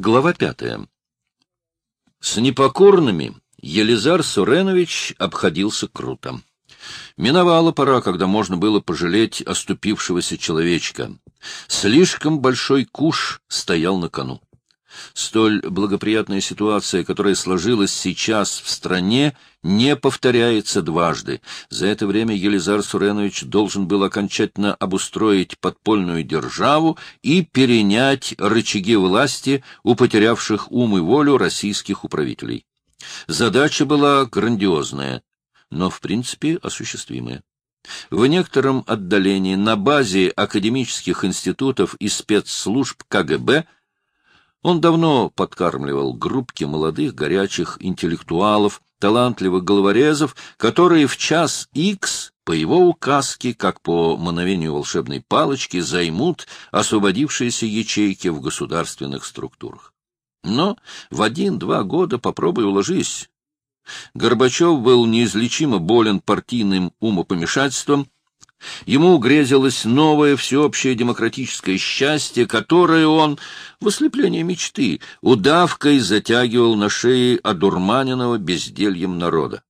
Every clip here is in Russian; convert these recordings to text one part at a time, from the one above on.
Глава пятая. С непокорными Елизар Суренович обходился круто. Миновала пора, когда можно было пожалеть оступившегося человечка. Слишком большой куш стоял на кону. Столь благоприятная ситуация, которая сложилась сейчас в стране, не повторяется дважды. За это время Елизар Суренович должен был окончательно обустроить подпольную державу и перенять рычаги власти у потерявших ум и волю российских управителей. Задача была грандиозная, но в принципе осуществимая. В некотором отдалении на базе академических институтов и спецслужб КГБ – он давно подкармливал группки молодых горячих интеллектуалов, талантливых головорезов, которые в час икс по его указке, как по мановению волшебной палочки, займут освободившиеся ячейки в государственных структурах. Но в один-два года попробуй уложись. Горбачев был неизлечимо болен партийным умопомешательством, Ему грезилось новое всеобщее демократическое счастье, которое он, в ослеплении мечты, удавкой затягивал на шее одурманенного бездельем народа.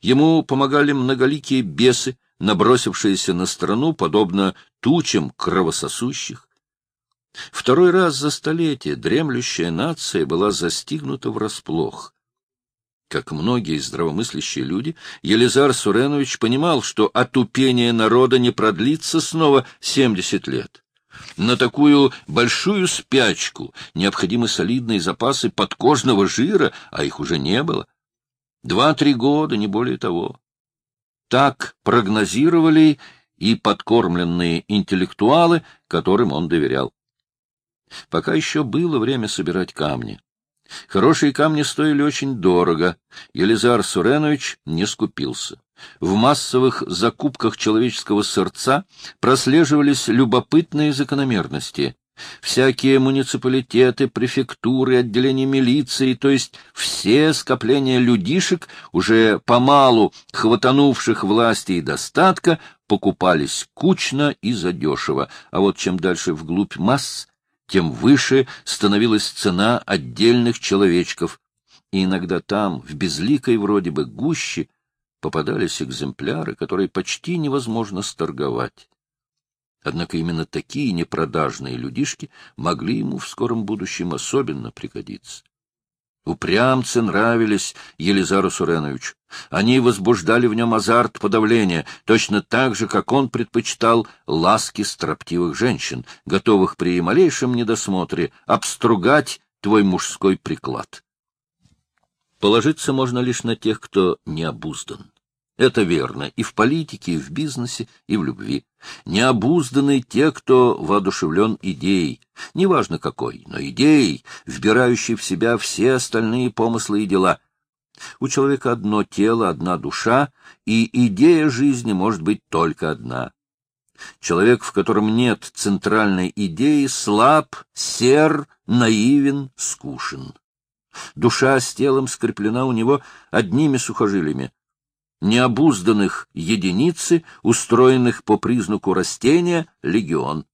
Ему помогали многоликие бесы, набросившиеся на страну, подобно тучам кровососущих. Второй раз за столетие дремлющая нация была застигнута врасплох. Как многие здравомыслящие люди, Елизар Суренович понимал, что отупение народа не продлится снова 70 лет. На такую большую спячку необходимы солидные запасы подкожного жира, а их уже не было. Два-три года, не более того. Так прогнозировали и подкормленные интеллектуалы, которым он доверял. Пока еще было время собирать камни. Хорошие камни стоили очень дорого. Елизар Суренович не скупился. В массовых закупках человеческого сердца прослеживались любопытные закономерности. Всякие муниципалитеты, префектуры, отделения милиции, то есть все скопления людишек, уже помалу хватанувших власти и достатка, покупались кучно и задешево, а вот чем дальше вглубь масс, тем выше становилась цена отдельных человечков, и иногда там, в безликой вроде бы гуще, попадались экземпляры, которые почти невозможно сторговать. Однако именно такие непродажные людишки могли ему в скором будущем особенно пригодиться. Упрямцы нравились Елизару Суреновичу. Они возбуждали в нем азарт подавления, точно так же, как он предпочитал ласки строптивых женщин, готовых при малейшем недосмотре обстругать твой мужской приклад. Положиться можно лишь на тех, кто не обуздан. Это верно и в политике, и в бизнесе, и в любви. Необузданы те, кто воодушевлен идеей, неважно какой, но идеей, вбирающей в себя все остальные помыслы и дела. У человека одно тело, одна душа, и идея жизни может быть только одна. Человек, в котором нет центральной идеи, слаб, сер, наивен, скушен. Душа с телом скреплена у него одними сухожилиями, необузданных единицы, устроенных по признаку растения, легион.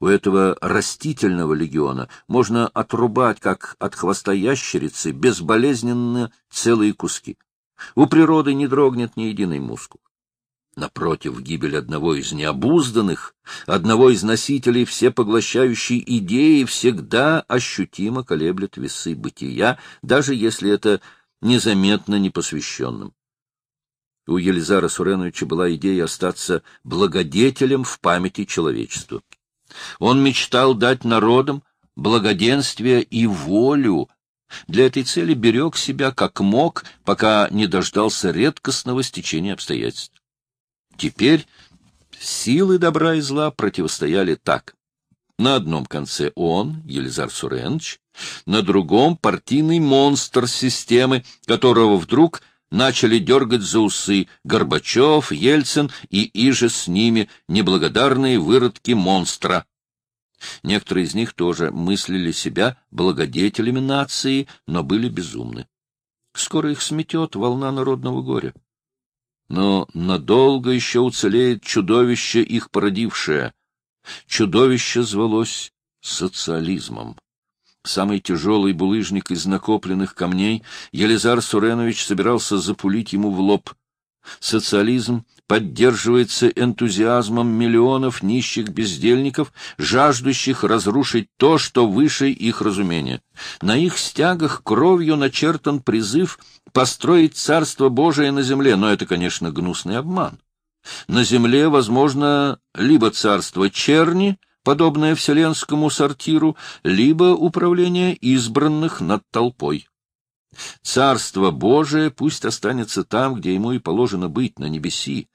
У этого растительного легиона можно отрубать, как от хвоста ящерицы, безболезненно целые куски. У природы не дрогнет ни единый мускул. Напротив, гибель одного из необузданных, одного из носителей всепоглощающей идеи всегда ощутимо колеблет весы бытия, даже если это незаметно непосвященным. У Елизара Суреновича была идея остаться благодетелем в памяти человечеству. Он мечтал дать народам благоденствие и волю. Для этой цели берег себя как мог, пока не дождался редкостного стечения обстоятельств. Теперь силы добра и зла противостояли так. На одном конце он, Елизар Суренович, на другом — партийный монстр системы, которого вдруг начали дергать за усы Горбачев, Ельцин и иже с ними неблагодарные выродки монстра. Некоторые из них тоже мыслили себя благодетелями нации, но были безумны. Скоро их сметет волна народного горя. Но надолго еще уцелеет чудовище, их породившее. Чудовище звалось социализмом. Самый тяжелый булыжник из накопленных камней, Елизар Суренович собирался запулить ему в лоб. Социализм поддерживается энтузиазмом миллионов нищих бездельников, жаждущих разрушить то, что выше их разумения. На их стягах кровью начертан призыв построить Царство Божие на земле, но это, конечно, гнусный обман. На земле, возможно, либо царство черни, подобное вселенскому сортиру, либо управление избранных над толпой. Царство Божие пусть останется там, где ему и положено быть, на небеси.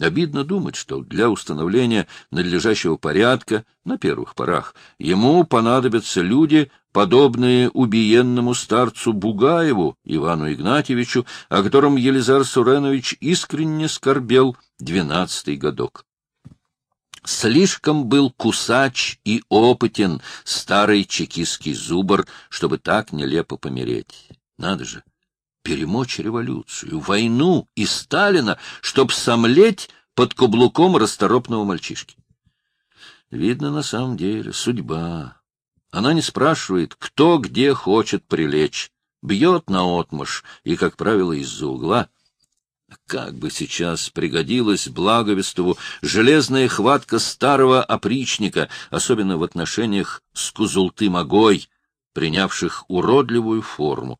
Обидно думать, что для установления надлежащего порядка на первых порах ему понадобятся люди, подобные убиенному старцу Бугаеву Ивану Игнатьевичу, о котором Елизар Суренович искренне скорбел двенадцатый годок. Слишком был кусач и опытен старый чекистский зубр, чтобы так нелепо помереть. Надо же, перемочь революцию, войну и Сталина, чтоб сомлеть под каблуком расторопного мальчишки. Видно, на самом деле, судьба. Она не спрашивает, кто где хочет прилечь, бьет наотмашь и, как правило, из-за угла — как бы сейчас пригодилась Благовестову железная хватка старого опричника, особенно в отношениях с Кузулты-Магой, принявших уродливую форму.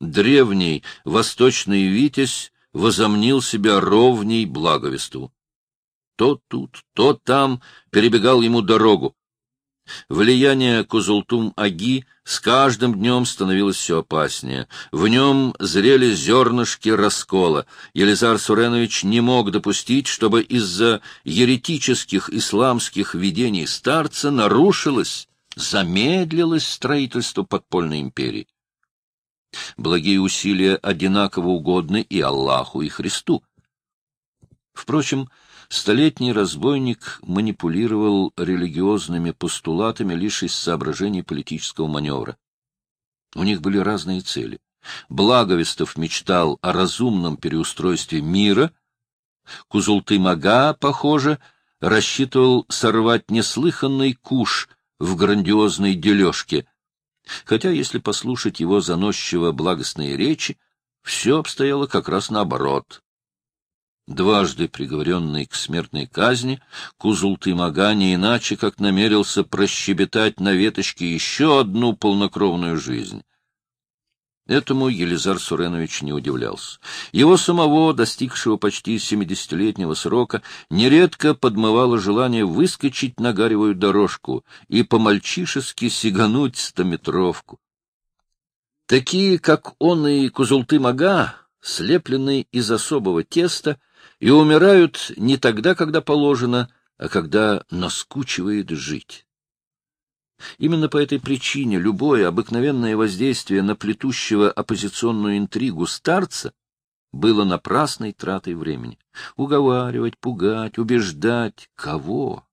Древний восточный витязь возомнил себя ровней Благовестову. То тут, то там перебегал ему дорогу, Влияние Кузултум-Аги с каждым днем становилось все опаснее. В нем зрели зернышки раскола. Елизар Суренович не мог допустить, чтобы из-за еретических исламских видений старца нарушилось, замедлилось строительство подпольной империи. Благие усилия одинаково угодны и Аллаху, и Христу. Впрочем, Столетний разбойник манипулировал религиозными постулатами лишь из соображений политического маневра. У них были разные цели. Благовестов мечтал о разумном переустройстве мира. Кузулты-Мага, похоже, рассчитывал сорвать неслыханный куш в грандиозной дележке. Хотя, если послушать его заносчиво благостные речи, все обстояло как раз наоборот. Дважды приговоренный к смертной казни, Кузулты-Мага не иначе, как намерился прощебетать на веточке еще одну полнокровную жизнь. Этому Елизар Суренович не удивлялся. Его самого, достигшего почти семидесятилетнего срока, нередко подмывало желание выскочить на гаревую дорожку и по-мальчишески сигануть стометровку. Такие, как он и Кузулты-Мага, слепленные из особого теста, и умирают не тогда, когда положено, а когда наскучивает жить. Именно по этой причине любое обыкновенное воздействие на плетущего оппозиционную интригу старца было напрасной тратой времени. Уговаривать, пугать, убеждать — кого?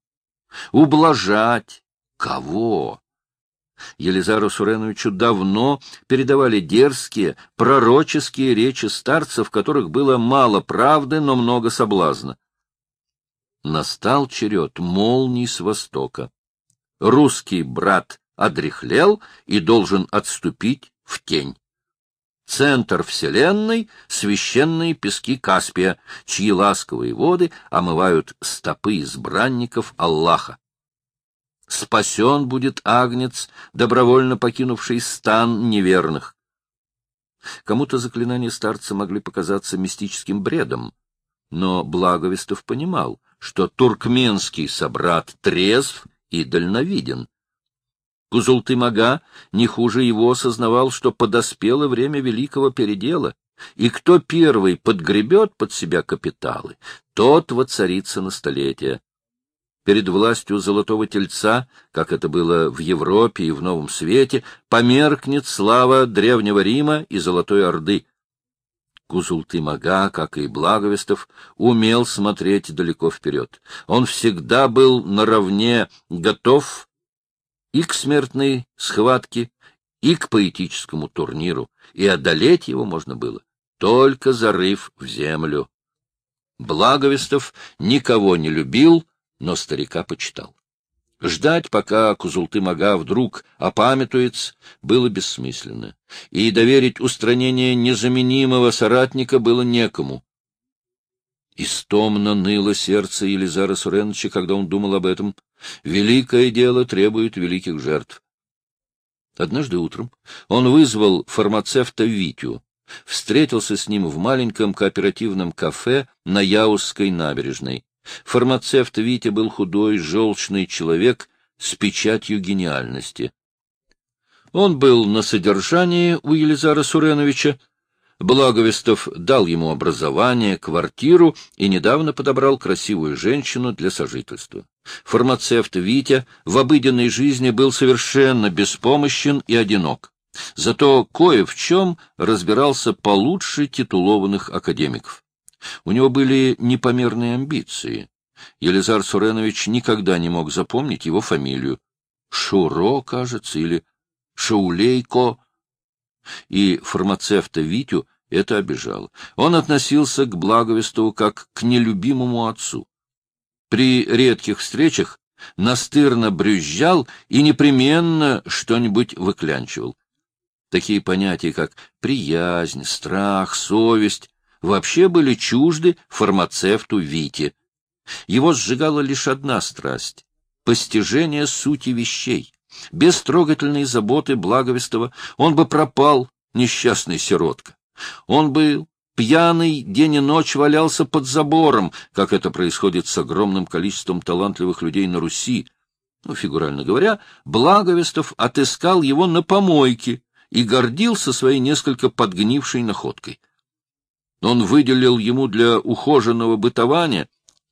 Ублажать — кого? Елизару Суреновичу давно передавали дерзкие, пророческие речи старцев, в которых было мало правды, но много соблазна. Настал черед молний с востока. Русский брат одряхлел и должен отступить в тень. Центр Вселенной — священные пески Каспия, чьи ласковые воды омывают стопы избранников Аллаха. Спасен будет агнец, добровольно покинувший стан неверных. Кому-то заклинания старца могли показаться мистическим бредом, но Благовестов понимал, что туркменский собрат трезв и дальновиден. Кузулты-мага не хуже его осознавал, что подоспело время великого передела, и кто первый подгребет под себя капиталы, тот воцарится на столетие перед властью золотого тельца, как это было в Европе и в Новом Свете, померкнет слава Древнего Рима и Золотой Орды. Кузулты-Мага, как и Благовестов, умел смотреть далеко вперед. Он всегда был наравне готов и к смертной схватке, и к поэтическому турниру, и одолеть его можно было, только зарыв в землю. Благовестов никого не любил, но старика почитал. Ждать, пока Кузулты-Мага вдруг опамятуется, было бессмысленно, и доверить устранение незаменимого соратника было некому. Истомно ныло сердце Елизара Суреновича, когда он думал об этом. Великое дело требует великих жертв. Однажды утром он вызвал фармацевта Витю, встретился с ним в маленьком кооперативном кафе на Яузской набережной. Фармацевт Витя был худой, желчный человек с печатью гениальности. Он был на содержании у Елизара Суреновича. Благовестов дал ему образование, квартиру и недавно подобрал красивую женщину для сожительства. Фармацевт Витя в обыденной жизни был совершенно беспомощен и одинок. Зато кое в чем разбирался получше титулованных академиков. У него были непомерные амбиции. Елизар Суренович никогда не мог запомнить его фамилию. Шуро, кажется, или Шаулейко. И фармацевта Витю это обижало. Он относился к Благовестову как к нелюбимому отцу. При редких встречах настырно брюзжал и непременно что-нибудь выклянчивал. Такие понятия, как приязнь, страх, совесть, вообще были чужды фармацевту Вите. Его сжигала лишь одна страсть — постижение сути вещей. Без трогательной заботы благовестого он бы пропал, несчастный сиротка. Он бы пьяный день и ночь валялся под забором, как это происходит с огромным количеством талантливых людей на Руси. Ну, фигурально говоря, Благовестов отыскал его на помойке и гордился своей несколько подгнившей находкой. Он выделил ему для ухоженного бытования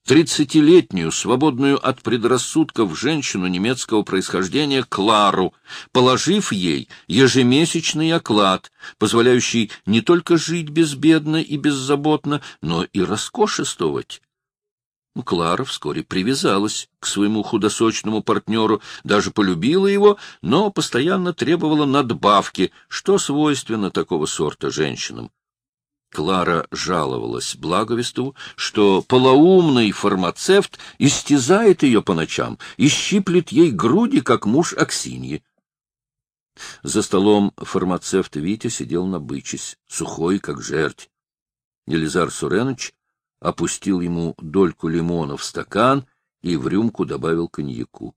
тридцатилетнюю, свободную от предрассудков женщину немецкого происхождения Клару, положив ей ежемесячный оклад, позволяющий не только жить безбедно и беззаботно, но и роскошествовать. Клара вскоре привязалась к своему худосочному партнеру, даже полюбила его, но постоянно требовала надбавки, что свойственно такого сорта женщинам. Клара жаловалась Благовестову, что полоумный фармацевт истязает ее по ночам и щиплет ей груди, как муж Аксиньи. За столом фармацевт Витя сидел набычась, сухой, как жерть. Елизар Суренович опустил ему дольку лимона в стакан и в рюмку добавил коньяку.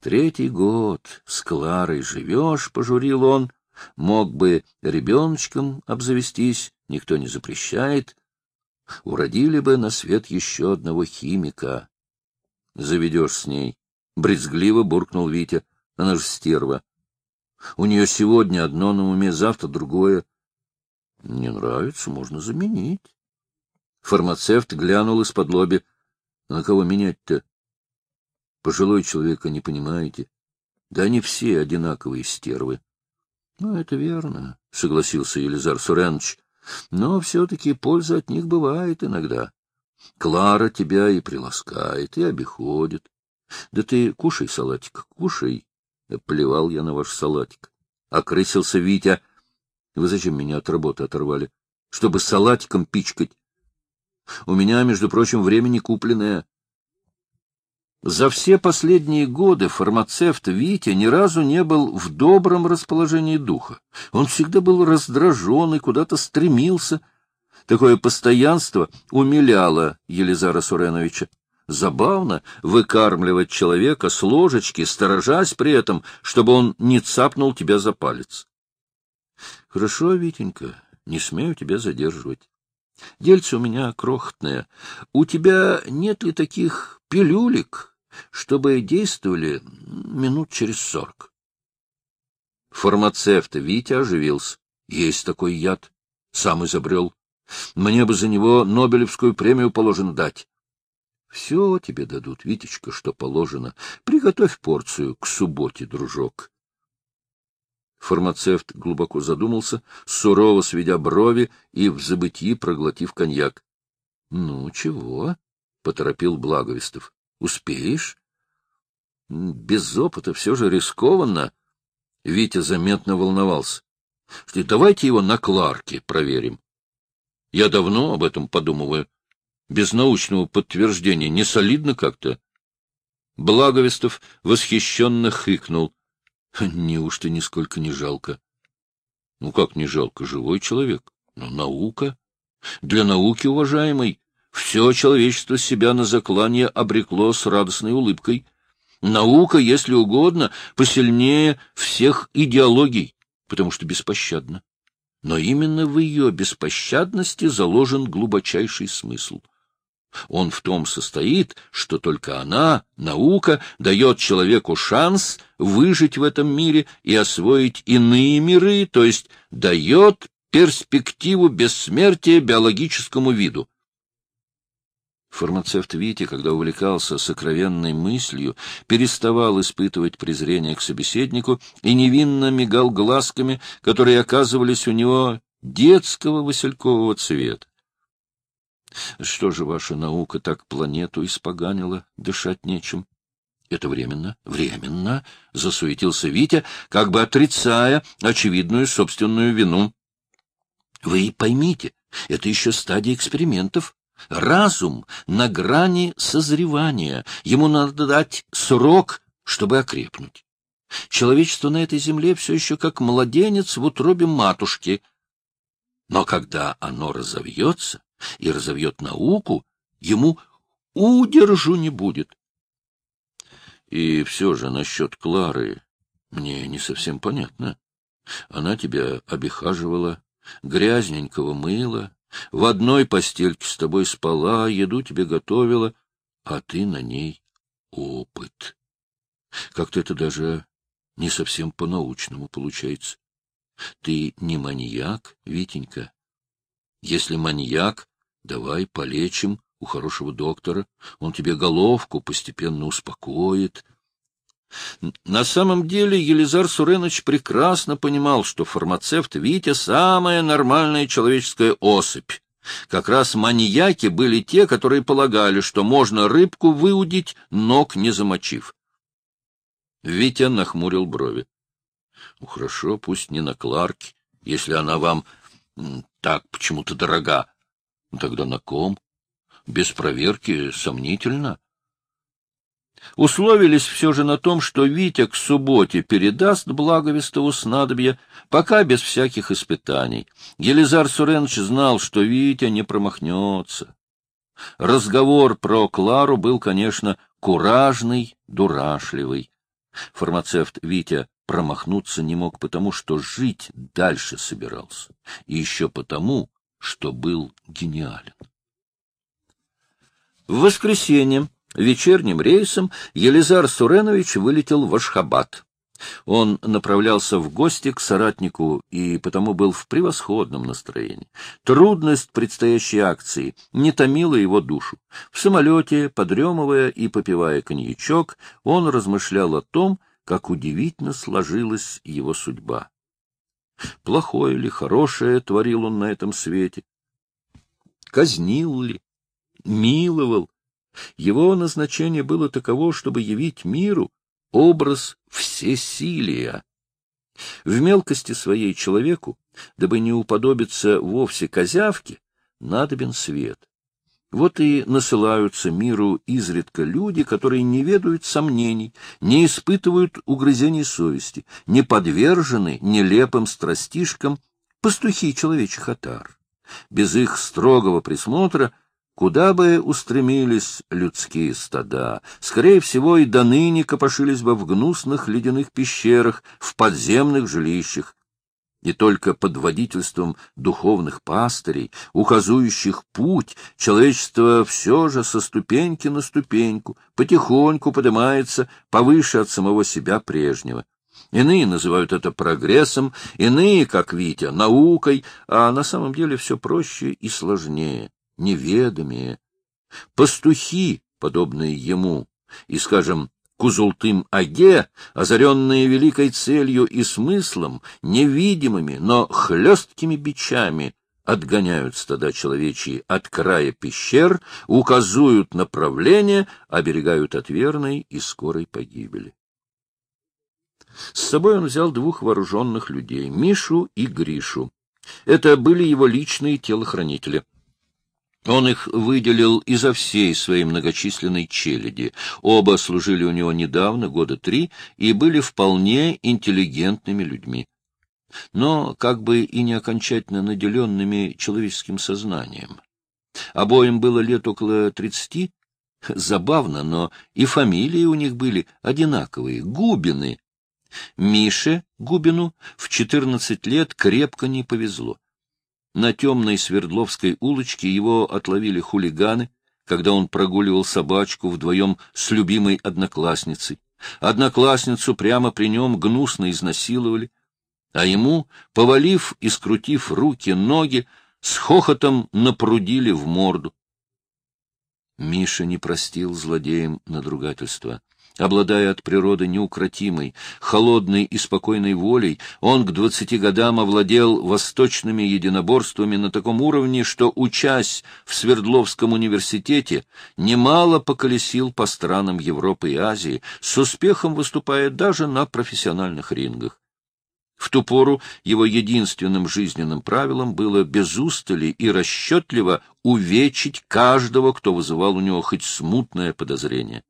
Третий год с Кларой живешь, — пожурил он, — Мог бы ребеночком обзавестись, никто не запрещает. Уродили бы на свет еще одного химика. Заведешь с ней. Брезгливо буркнул Витя. Она же стерва. У нее сегодня одно на уме, завтра другое. Не нравится, можно заменить. Фармацевт глянул из-под лоби. На кого менять-то? Пожилой человека не понимаете. Да они все одинаковые стервы. — Ну, это верно, — согласился Елизар Суренович. — Но все-таки польза от них бывает иногда. Клара тебя и приласкает, и обиходит. Да ты кушай салатик, кушай. Плевал я на ваш салатик. Окрысился Витя. Вы зачем меня от работы оторвали? Чтобы салатиком пичкать. У меня, между прочим, времени купленное. За все последние годы фармацевт Витя ни разу не был в добром расположении духа. Он всегда был раздражен и куда-то стремился. Такое постоянство умиляло Елизара Суреновича. Забавно выкармливать человека с ложечки, сторожась при этом, чтобы он не цапнул тебя за палец. — Хорошо, Витенька, не смею тебя задерживать. Дельце у меня крохотное. У тебя нет ли таких пилюлек, чтобы действовали минут через сорок. Фармацевт Витя оживился. Есть такой яд. Сам изобрел. Мне бы за него Нобелевскую премию положено дать. Все тебе дадут, Витечка, что положено. Приготовь порцию к субботе, дружок. Фармацевт глубоко задумался, сурово сведя брови и в забытии проглотив коньяк. — Ну, чего? — поторопил Благовестов. Успеешь? Без опыта все же рискованно. Витя заметно волновался. Что, давайте его на Кларке проверим. Я давно об этом подумываю. Без научного подтверждения не солидно как-то. Благовестов восхищенно хыкнул. Неужто нисколько не жалко? Ну как не жалко? Живой человек. Но наука. Для науки, уважаемый, все человечество себя на заклание обрекло с радостной улыбкой. Наука, если угодно, посильнее всех идеологий, потому что беспощадна. Но именно в ее беспощадности заложен глубочайший смысл — он в том состоит, что только она, наука, дает человеку шанс выжить в этом мире и освоить иные миры, то есть дает перспективу бессмертия биологическому виду. Фармацевт Витя, когда увлекался сокровенной мыслью, переставал испытывать презрение к собеседнику и невинно мигал глазками, которые оказывались у него детского василькового цвета. Что же ваша наука так планету испоганила, дышать нечем? Это временно, временно, — засуетился Витя, как бы отрицая очевидную собственную вину. Вы поймите, это еще стадия экспериментов. Разум на грани созревания. Ему надо дать срок, чтобы окрепнуть. Человечество на этой земле все еще как младенец в утробе матушки. Но когда оно разовьется, и разовьет науку, ему удержу не будет. И все же насчет Клары мне не совсем понятно. Она тебя обихаживала, грязненького мыла, в одной постельке с тобой спала, еду тебе готовила, а ты на ней опыт. Как-то это даже не совсем по-научному получается. Ты не маньяк, Витенька. Если маньяк, Давай полечим у хорошего доктора, он тебе головку постепенно успокоит. На самом деле Елизар Суренович прекрасно понимал, что фармацевт Витя — самая нормальная человеческая особь. Как раз маньяки были те, которые полагали, что можно рыбку выудить, ног не замочив. Витя нахмурил брови. Ну, — Хорошо, пусть не на Кларке, если она вам так почему-то дорога. Тогда на ком? Без проверки сомнительно. Условились все же на том, что Витя к субботе передаст Благовестову снадобье, пока без всяких испытаний. Елизар Суренович знал, что Витя не промахнется. Разговор про Клару был, конечно, куражный, дурашливый. Фармацевт Витя промахнуться не мог потому, что жить дальше собирался, и еще потому, что был гениален. В воскресенье вечерним рейсом Елизар Суренович вылетел в Ашхабад. Он направлялся в гости к соратнику и потому был в превосходном настроении. Трудность предстоящей акции не томила его душу. В самолете, подремывая и попивая коньячок, он размышлял о том, как удивительно сложилась его судьба. Плохое ли, хорошее творил он на этом свете? Казнил ли? Миловал? Его назначение было таково, чтобы явить миру образ всесилия. В мелкости своей человеку, дабы не уподобиться вовсе козявке, надобен свет. Вот и насылаются миру изредка люди, которые не ведают сомнений, не испытывают угрызений совести, не подвержены нелепым страстишкам пастухи человечих отар. Без их строгого присмотра куда бы устремились людские стада, скорее всего, и до ныне копошились бы в гнусных ледяных пещерах, в подземных жилищах, и только под водительством духовных пастырей, указующих путь, человечество все же со ступеньки на ступеньку потихоньку поднимается повыше от самого себя прежнего. Иные называют это прогрессом, иные, как Витя, наукой, а на самом деле все проще и сложнее, неведомее. Пастухи, подобные ему, и, скажем, Кузултым-Аге, озаренные великой целью и смыслом, невидимыми, но хлесткими бичами, отгоняют стада человечьи от края пещер, указуют направление, оберегают от верной и скорой погибели. С собой он взял двух вооруженных людей — Мишу и Гришу. Это были его личные телохранители. Он их выделил изо всей своей многочисленной челяди. Оба служили у него недавно, года три, и были вполне интеллигентными людьми. Но как бы и не окончательно наделенными человеческим сознанием. Обоим было лет около тридцати. Забавно, но и фамилии у них были одинаковые — Губины. Мише Губину в четырнадцать лет крепко не повезло. На темной Свердловской улочке его отловили хулиганы, когда он прогуливал собачку вдвоем с любимой одноклассницей. Одноклассницу прямо при нем гнусно изнасиловали, а ему, повалив и скрутив руки, ноги, с хохотом напрудили в морду. Миша не простил злодеям надругательства. Обладая от природы неукротимой, холодной и спокойной волей, он к двадцати годам овладел восточными единоборствами на таком уровне, что, учась в Свердловском университете, немало поколесил по странам Европы и Азии, с успехом выступая даже на профессиональных рингах. В ту пору его единственным жизненным правилом было без устали и расчетливо увечить каждого, кто вызывал у него хоть смутное подозрение.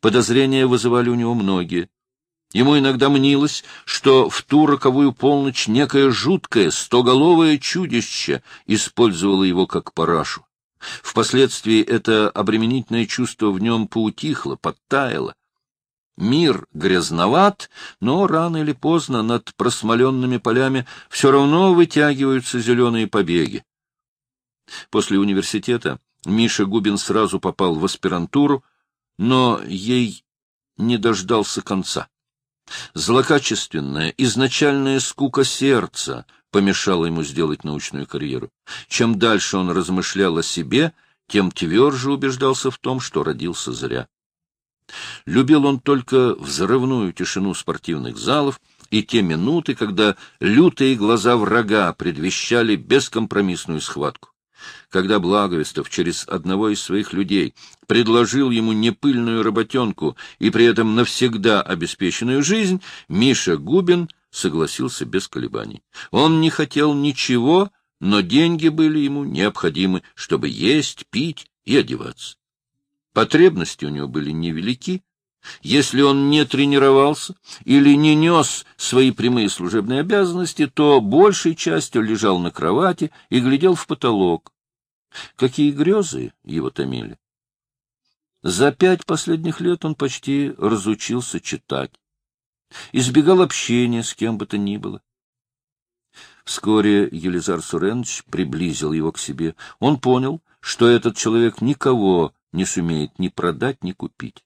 Подозрения вызывали у него многие. Ему иногда мнилось, что в ту роковую полночь некое жуткое стоголовое чудище использовало его как парашу. Впоследствии это обременительное чувство в нем поутихло, подтаяло. Мир грязноват, но рано или поздно над просмоленными полями все равно вытягиваются зеленые побеги. После университета Миша Губин сразу попал в аспирантуру, но ей не дождался конца. Злокачественная, изначальная скука сердца помешала ему сделать научную карьеру. Чем дальше он размышлял о себе, тем тверже убеждался в том, что родился зря. Любил он только взрывную тишину спортивных залов и те минуты, когда лютые глаза врага предвещали бескомпромиссную схватку. Когда Благовестов через одного из своих людей предложил ему непыльную работенку и при этом навсегда обеспеченную жизнь, Миша Губин согласился без колебаний. Он не хотел ничего, но деньги были ему необходимы, чтобы есть, пить и одеваться. Потребности у него были невелики. Если он не тренировался или не нес свои прямые служебные обязанности, то большей частью лежал на кровати и глядел в потолок. Какие грезы его томили! За пять последних лет он почти разучился читать. Избегал общения с кем бы то ни было. Вскоре Елизар Суренович приблизил его к себе. Он понял, что этот человек никого не сумеет ни продать, ни купить.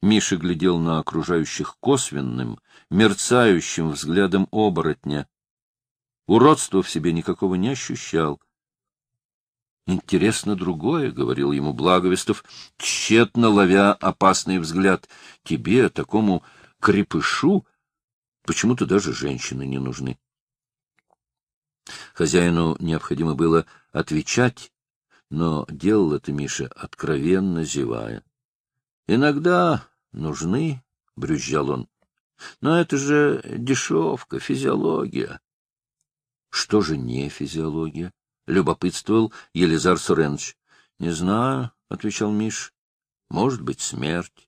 Миша глядел на окружающих косвенным, мерцающим взглядом оборотня. Уродства в себе никакого не ощущал, Интересно другое, — говорил ему Благовестов, тщетно ловя опасный взгляд. Тебе, такому крепышу, почему-то даже женщины не нужны. Хозяину необходимо было отвечать, но делал это Миша откровенно зевая. — Иногда нужны, — брюзжал он, — но это же дешевка, физиология. — Что же не физиология? любопытствовал Елизар Суренович. — Не знаю, — отвечал Миш. — Может быть, смерть.